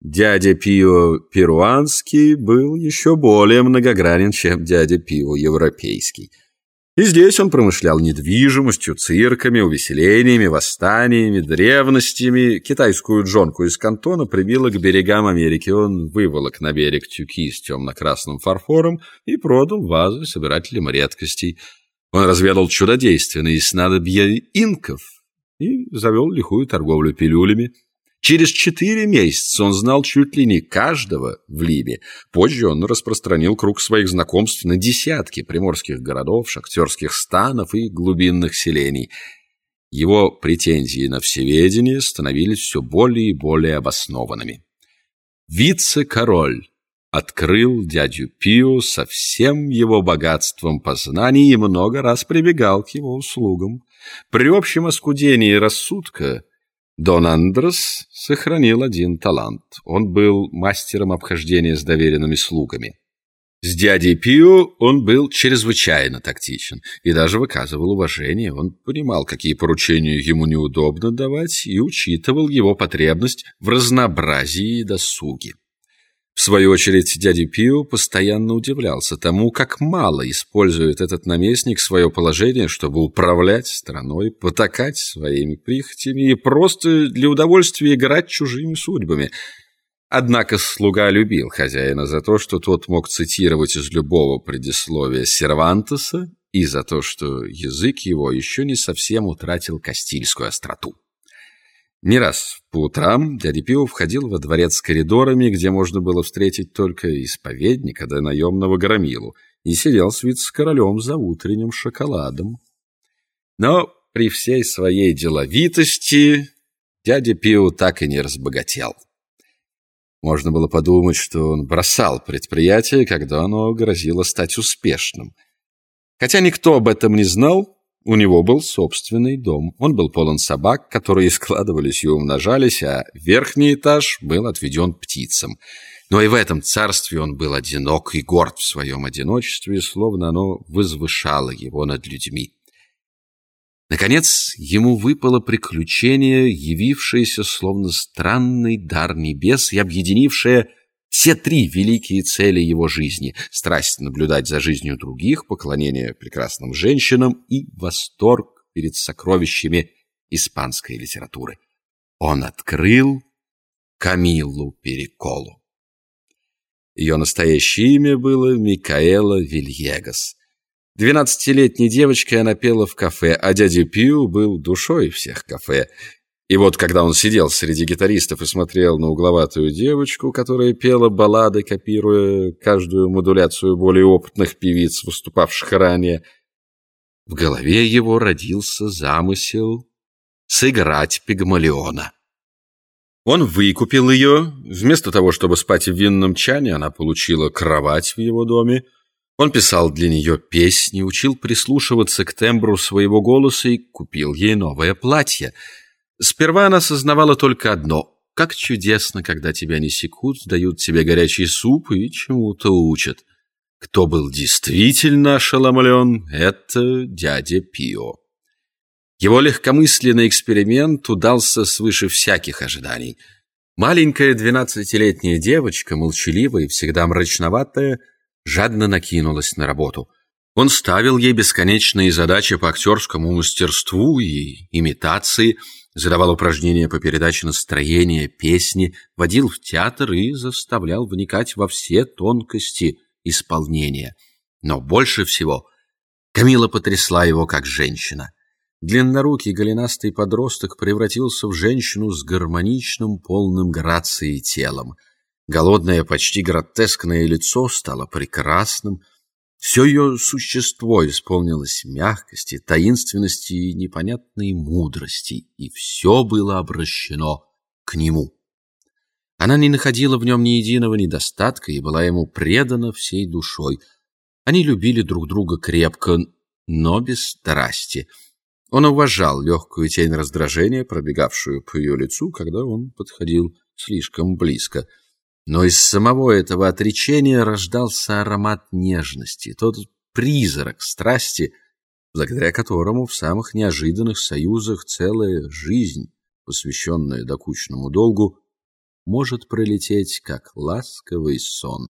Дядя Пио перуанский был еще более многогранен, чем дядя Пио европейский. И здесь он промышлял недвижимостью, цирками, увеселениями, восстаниями, древностями. Китайскую джонку из кантона прибило к берегам Америки. Он выволок на берег тюки с темно-красным фарфором и продал вазы собирателям редкостей. Он разведал чудодейственные снадобья инков и завел лихую торговлю пилюлями. Через четыре месяца он знал чуть ли не каждого в Лиме. Позже он распространил круг своих знакомств на десятки приморских городов, шахтерских станов и глубинных селений. Его претензии на всеведение становились все более и более обоснованными. Вице-король открыл дядю Пио со всем его богатством познаний и много раз прибегал к его услугам. При общем оскудении рассудка Дон Андрес сохранил один талант. Он был мастером обхождения с доверенными слугами. С дядей Пио он был чрезвычайно тактичен и даже выказывал уважение. Он понимал, какие поручения ему неудобно давать, и учитывал его потребность в разнообразии и. В свою очередь, дядя Пио постоянно удивлялся тому, как мало использует этот наместник свое положение, чтобы управлять страной, потакать своими прихотями и просто для удовольствия играть чужими судьбами. Однако слуга любил хозяина за то, что тот мог цитировать из любого предисловия Сервантеса, и за то, что язык его еще не совсем утратил кастильскую остроту. Не раз по утрам дядя Пио входил во дворец с коридорами, где можно было встретить только исповедника да наемного громилу, и сидел с вице-королем за утренним шоколадом. Но при всей своей деловитости дядя Пио так и не разбогател. Можно было подумать, что он бросал предприятие, когда оно грозило стать успешным. Хотя никто об этом не знал, у него был собственный дом. Он был полон собак, которые складывались и умножались, а верхний этаж был отведен птицам. Но и в этом царстве он был одинок и горд в своем одиночестве, словно оно возвышало его над людьми. Наконец, ему выпало приключение, явившееся словно странный дар небес и объединившее все три великие цели его жизни – страсть наблюдать за жизнью других, поклонение прекрасным женщинам и восторг перед сокровищами испанской литературы. Он открыл Камиллу Переколу. Ее настоящее имя было Микаэла Вильегас. Двенадцатилетней девочкой она пела в кафе, а дядя Пью был душой всех кафе. И вот, когда он сидел среди гитаристов и смотрел на угловатую девочку, которая пела баллады, копируя каждую модуляцию более опытных певиц, выступавших ранее, в голове его родился замысел сыграть Пигмалиона. Он выкупил ее. Вместо того, чтобы спать в винном чане, она получила кровать в его доме. Он писал для нее песни, учил прислушиваться к тембру своего голоса и купил ей новое платье — Сперва она осознавала только одно — как чудесно, когда тебя не секут, дают тебе горячий суп и чему-то учат. Кто был действительно ошеломлен — это дядя Пио. Его легкомысленный эксперимент удался свыше всяких ожиданий. Маленькая двенадцатилетняя девочка, молчаливая и всегда мрачноватая, жадно накинулась на работу. Он ставил ей бесконечные задачи по актерскому мастерству и имитации — задавал упражнения по передаче настроения, песни, водил в театр и заставлял вникать во все тонкости исполнения. Но больше всего Камила потрясла его как женщина. Длиннорукий голенастый подросток превратился в женщину с гармоничным, полным грацией телом. Голодное, почти гротескное лицо стало прекрасным, все ее существо исполнилось мягкости, таинственности и непонятной мудрости, и все было обращено к нему. Она не находила в нем ни единого недостатка и была ему предана всей душой. Они любили друг друга крепко, но без страсти. Он уважал легкую тень раздражения, пробегавшую по ее лицу, когда он подходил слишком близко — но из самого этого отречения рождался аромат нежности, тот призрак страсти, благодаря которому в самых неожиданных союзах целая жизнь, посвященная докучному долгу, может пролететь, как ласковый сон.